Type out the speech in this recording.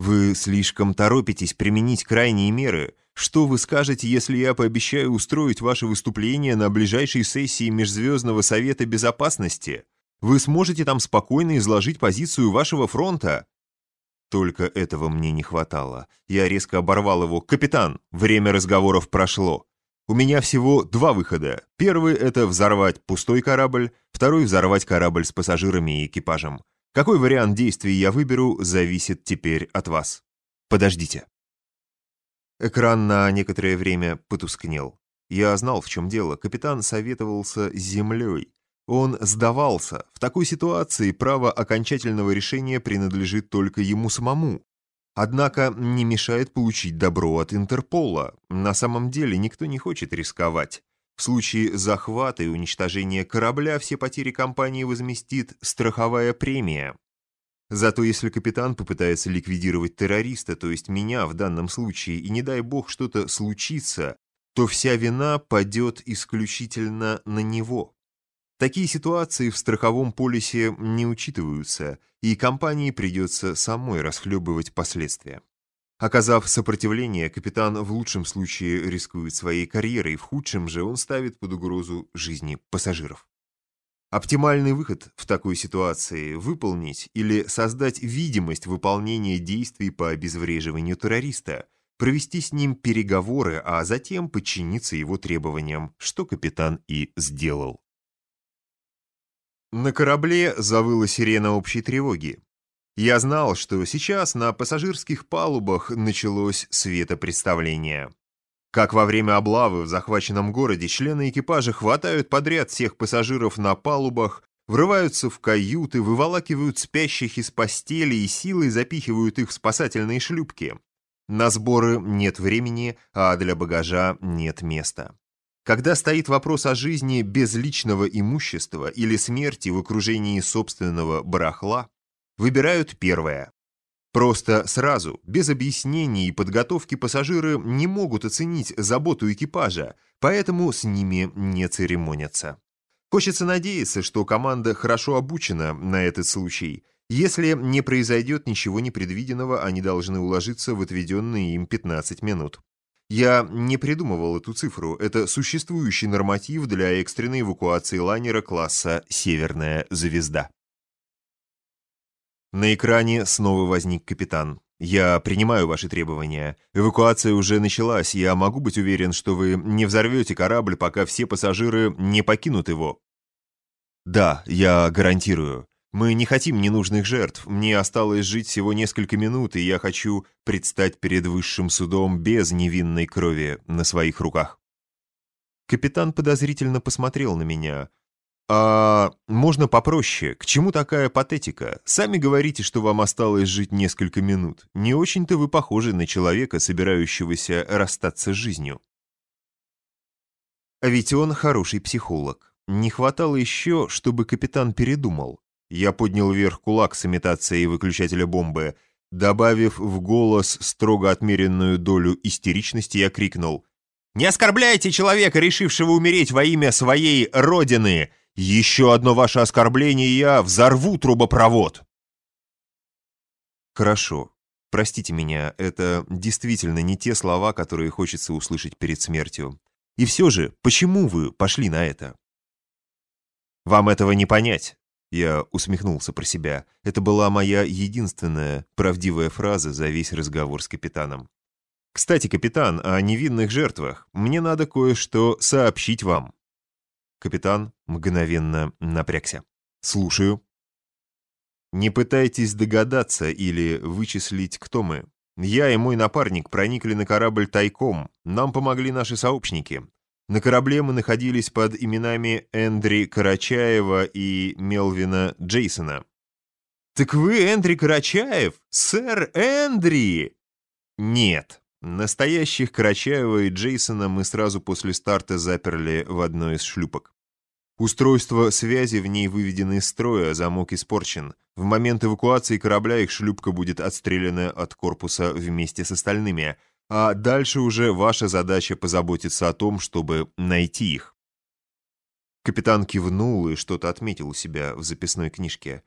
Вы слишком торопитесь применить крайние меры. Что вы скажете, если я пообещаю устроить ваше выступление на ближайшей сессии Межзвездного Совета Безопасности? Вы сможете там спокойно изложить позицию вашего фронта?» Только этого мне не хватало. Я резко оборвал его. «Капитан, время разговоров прошло. У меня всего два выхода. Первый — это взорвать пустой корабль, второй — взорвать корабль с пассажирами и экипажем. Какой вариант действий я выберу, зависит теперь от вас. Подождите». Экран на некоторое время потускнел. Я знал, в чем дело. Капитан советовался с землей. Он сдавался. В такой ситуации право окончательного решения принадлежит только ему самому. Однако не мешает получить добро от Интерпола. На самом деле никто не хочет рисковать. В случае захвата и уничтожения корабля все потери компании возместит страховая премия. Зато если капитан попытается ликвидировать террориста, то есть меня в данном случае, и не дай бог что-то случится, то вся вина падет исключительно на него. Такие ситуации в страховом полисе не учитываются, и компании придется самой расхлебывать последствия. Оказав сопротивление, капитан в лучшем случае рискует своей карьерой, в худшем же он ставит под угрозу жизни пассажиров. Оптимальный выход в такой ситуации – выполнить или создать видимость выполнения действий по обезвреживанию террориста, провести с ним переговоры, а затем подчиниться его требованиям, что капитан и сделал. На корабле завыла сирена общей тревоги. Я знал, что сейчас на пассажирских палубах началось светопредставление. Как во время облавы в захваченном городе члены экипажа хватают подряд всех пассажиров на палубах, врываются в каюты, выволакивают спящих из постели и силой запихивают их в спасательные шлюпки. На сборы нет времени, а для багажа нет места. Когда стоит вопрос о жизни без личного имущества или смерти в окружении собственного барахла, выбирают первое. Просто сразу, без объяснений и подготовки пассажиры не могут оценить заботу экипажа, поэтому с ними не церемонятся. Хочется надеяться, что команда хорошо обучена на этот случай. Если не произойдет ничего непредвиденного, они должны уложиться в отведенные им 15 минут. Я не придумывал эту цифру, это существующий норматив для экстренной эвакуации лайнера класса «Северная звезда». На экране снова возник капитан. «Я принимаю ваши требования. Эвакуация уже началась, я могу быть уверен, что вы не взорвете корабль, пока все пассажиры не покинут его». «Да, я гарантирую. Мы не хотим ненужных жертв. Мне осталось жить всего несколько минут, и я хочу предстать перед высшим судом без невинной крови на своих руках. Капитан подозрительно посмотрел на меня. «А можно попроще? К чему такая патетика? Сами говорите, что вам осталось жить несколько минут. Не очень-то вы похожи на человека, собирающегося расстаться с жизнью». А ведь он хороший психолог. Не хватало еще, чтобы капитан передумал. Я поднял вверх кулак с имитацией выключателя бомбы. Добавив в голос строго отмеренную долю истеричности, я крикнул. «Не оскорбляйте человека, решившего умереть во имя своей родины! Еще одно ваше оскорбление, и я взорву трубопровод!» «Хорошо. Простите меня, это действительно не те слова, которые хочется услышать перед смертью. И все же, почему вы пошли на это?» «Вам этого не понять. Я усмехнулся про себя. Это была моя единственная правдивая фраза за весь разговор с капитаном. «Кстати, капитан, о невинных жертвах. Мне надо кое-что сообщить вам». Капитан мгновенно напрягся. «Слушаю». «Не пытайтесь догадаться или вычислить, кто мы. Я и мой напарник проникли на корабль тайком. Нам помогли наши сообщники. На корабле мы находились под именами Эндри Карачаева и Мелвина Джейсона. «Так вы Эндри Карачаев? Сэр Эндри!» «Нет. Настоящих Карачаева и Джейсона мы сразу после старта заперли в одной из шлюпок. Устройство связи в ней выведено из строя, замок испорчен. В момент эвакуации корабля их шлюпка будет отстрелена от корпуса вместе с остальными – а дальше уже ваша задача позаботиться о том, чтобы найти их». Капитан кивнул и что-то отметил у себя в записной книжке.